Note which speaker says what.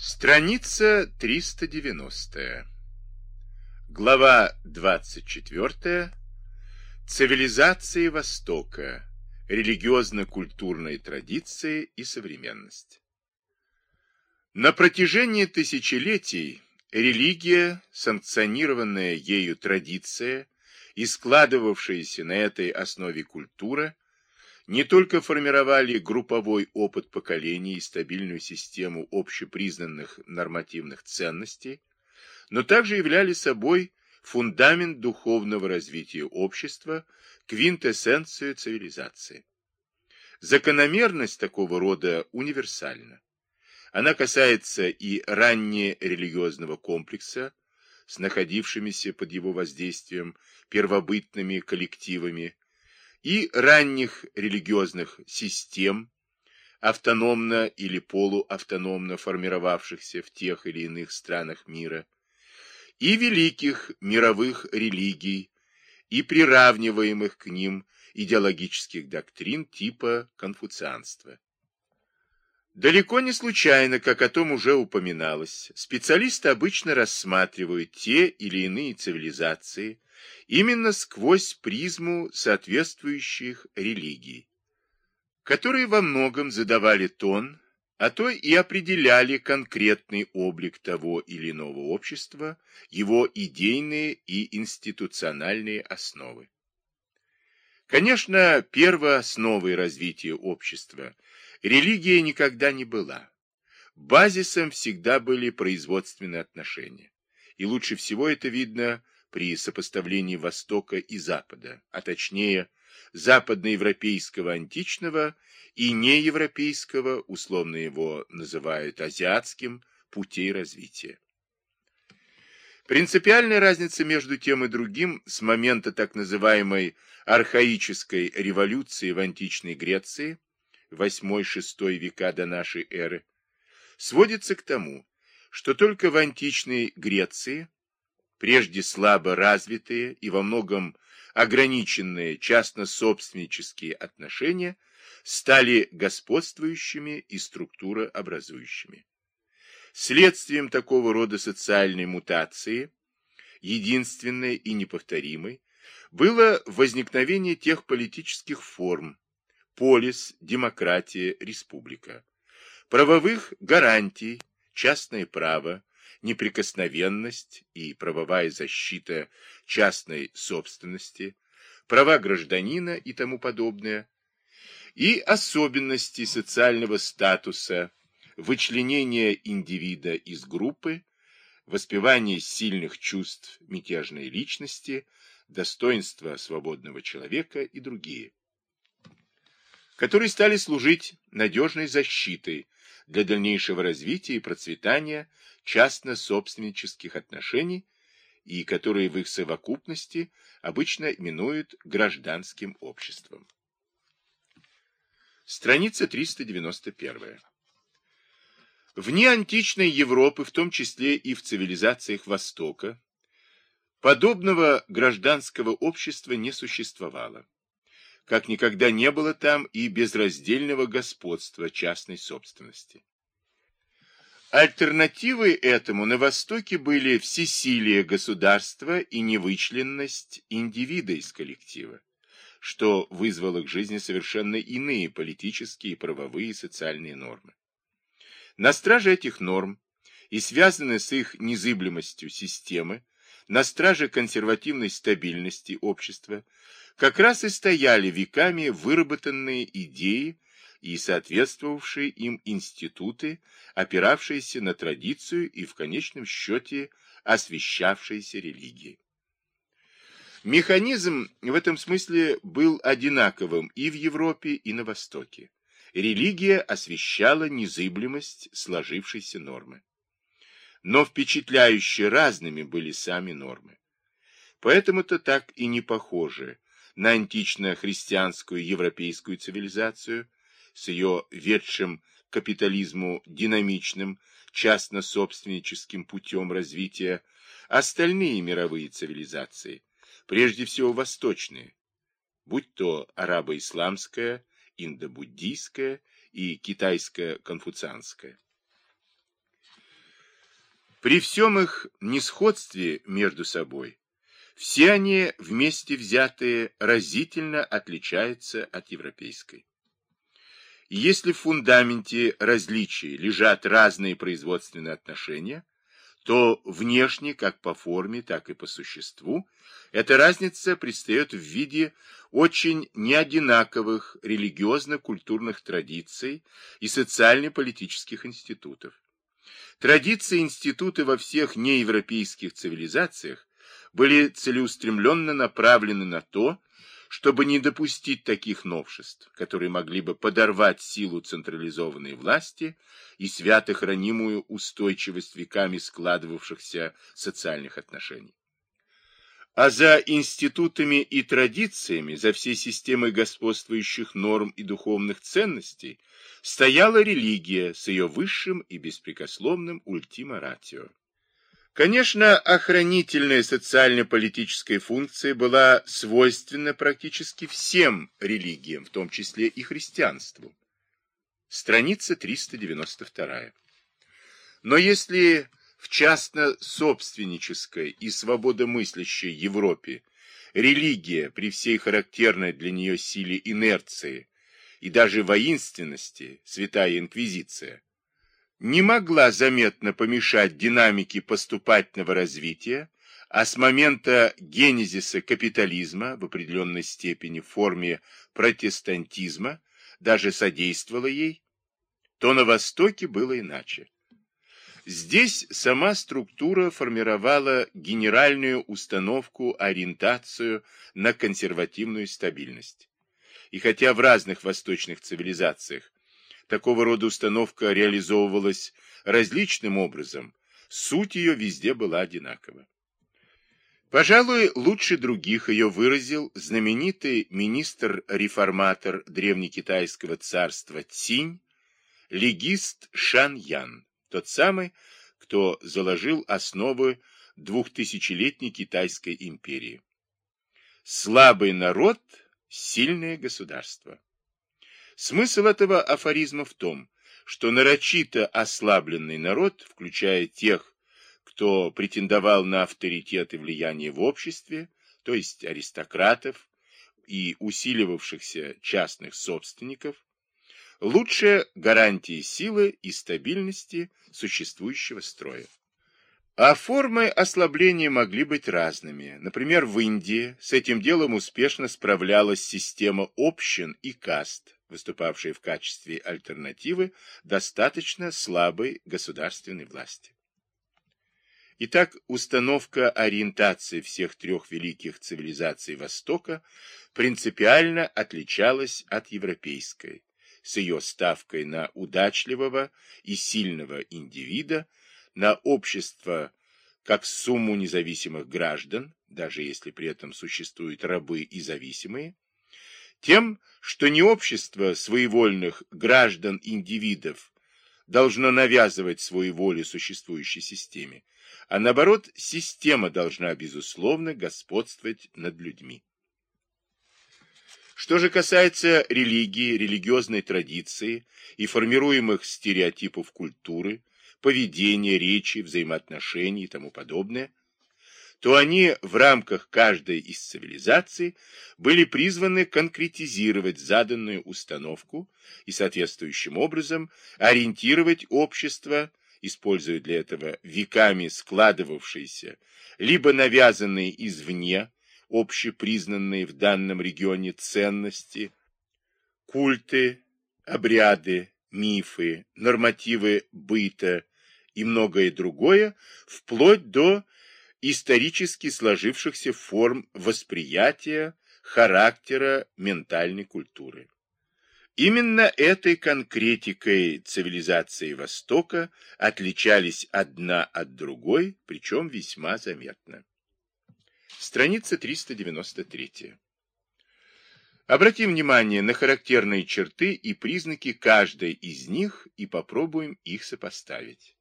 Speaker 1: Страница 390. Глава 24. Цивилизации Востока. Религиозно-культурные традиции и современность. На протяжении тысячелетий религия, санкционированная ею традиция и складывавшаяся на этой основе культура – не только формировали групповой опыт поколений и стабильную систему общепризнанных нормативных ценностей, но также являли собой фундамент духовного развития общества, квинтэссенцию цивилизации. Закономерность такого рода универсальна. Она касается и раннерелигиозного комплекса с находившимися под его воздействием первобытными коллективами, и ранних религиозных систем, автономно или полуавтономно формировавшихся в тех или иных странах мира, и великих мировых религий, и приравниваемых к ним идеологических доктрин типа конфуцианства. Далеко не случайно, как о том уже упоминалось, специалисты обычно рассматривают те или иные цивилизации, именно сквозь призму соответствующих религий, которые во многом задавали тон, а то и определяли конкретный облик того или иного общества, его идейные и институциональные основы. Конечно, первоосновой развития общества религия никогда не была. Базисом всегда были производственные отношения. И лучше всего это видно при сопоставлении Востока и Запада, а точнее западноевропейского античного и неевропейского, условно его называют азиатским, путей развития. Принципиальная разница между тем и другим с момента так называемой архаической революции в античной Греции, 8-6 века до нашей эры, сводится к тому, что только в античной Греции прежде слабо развитые и во многом ограниченные частно-собственнические отношения стали господствующими и структурообразующими. Следствием такого рода социальной мутации, единственной и неповторимой, было возникновение тех политических форм – полис, демократия, республика, правовых гарантий, частное право, неприкосновенность и правовая защита частной собственности, права гражданина и тому подобное, и особенности социального статуса, вычленение индивида из группы, воспевание сильных чувств мятежной личности, достоинства свободного человека и другие, которые стали служить надежной защитой для дальнейшего развития и процветания частно-собственнических отношений и которые в их совокупности обычно именуют гражданским обществом. Страница 391. Вне античной Европы, в том числе и в цивилизациях Востока, подобного гражданского общества не существовало, как никогда не было там и безраздельного господства частной собственности. Альтернативой этому на Востоке были всесилие государства и невычленность индивида из коллектива, что вызвало к жизни совершенно иные политические, правовые и социальные нормы. На страже этих норм и связанные с их незыблемостью системы, на страже консервативной стабильности общества, как раз и стояли веками выработанные идеи и соответствовавшие им институты, опиравшиеся на традицию и в конечном счете освещавшиеся религией. Механизм в этом смысле был одинаковым и в Европе, и на Востоке. Религия освещала незыблемость сложившейся нормы. Но впечатляюще разными были сами нормы. Поэтому-то так и не похожи на антично-христианскую европейскую цивилизацию, с ее ведшим капитализму динамичным, частно-собственническим путем развития, остальные мировые цивилизации, прежде всего восточные, будь то арабо-исламская, индо-буддийская и китайско-конфуцианская. При всем их несходстве между собой, все они вместе взятые разительно отличаются от европейской. Если в фундаменте различий лежат разные производственные отношения, то внешне, как по форме, так и по существу, эта разница предстает в виде очень неодинаковых религиозно-культурных традиций и социально-политических институтов. Традиции и институты во всех неевропейских цивилизациях были целеустремленно направлены на то, чтобы не допустить таких новшеств, которые могли бы подорвать силу централизованной власти и свято хранимую устойчивость веками складывавшихся социальных отношений. А за институтами и традициями, за всей системой господствующих норм и духовных ценностей стояла религия с ее высшим и беспрекословным ультима ратио. Конечно, охранительная социально-политическая функция была свойственна практически всем религиям, в том числе и христианству. Страница 392. Но если в частно-собственнической и свободомыслящей Европе религия при всей характерной для нее силе инерции и даже воинственности, святая инквизиция, не могла заметно помешать динамике поступательного развития, а с момента генезиса капитализма в определенной степени в форме протестантизма даже содействовала ей, то на Востоке было иначе. Здесь сама структура формировала генеральную установку, ориентацию на консервативную стабильность. И хотя в разных восточных цивилизациях такого рода установка реализовывалась различным образом, суть ее везде была одинакова. Пожалуй, лучше других ее выразил знаменитый министр-реформатор древнекитайского царства Цинь, легист Шан Ян, тот самый, кто заложил основы двухтысячелетней Китайской империи. Слабый народ – сильное государство. Смысл этого афоризма в том, что нарочито ослабленный народ, включая тех, кто претендовал на авторитет и влияние в обществе, то есть аристократов и усиливавшихся частных собственников, лучшая гарантия силы и стабильности существующего строя. А формы ослабления могли быть разными. Например, в Индии с этим делом успешно справлялась система общин и каст, выступавшие в качестве альтернативы достаточно слабой государственной власти. Итак, установка ориентации всех трех великих цивилизаций Востока принципиально отличалась от европейской, с ее ставкой на удачливого и сильного индивида, на общество как сумму независимых граждан, даже если при этом существуют рабы и зависимые, тем, что не общество своевольных граждан-индивидов должно навязывать свою волю существующей системе, а наоборот, система должна, безусловно, господствовать над людьми. Что же касается религии, религиозной традиции и формируемых стереотипов культуры, поведения, речи, взаимоотношений и тому подобное, то они в рамках каждой из цивилизаций были призваны конкретизировать заданную установку и соответствующим образом ориентировать общество, используя для этого веками складывавшиеся, либо навязанные извне, общепризнанные в данном регионе ценности, культы, обряды, мифы, нормативы быта и многое другое, вплоть до исторически сложившихся форм восприятия, характера ментальной культуры. Именно этой конкретикой цивилизации Востока отличались одна от другой, причем весьма заметно. Страница 393. Обратим внимание на характерные черты и признаки каждой из них и попробуем их сопоставить.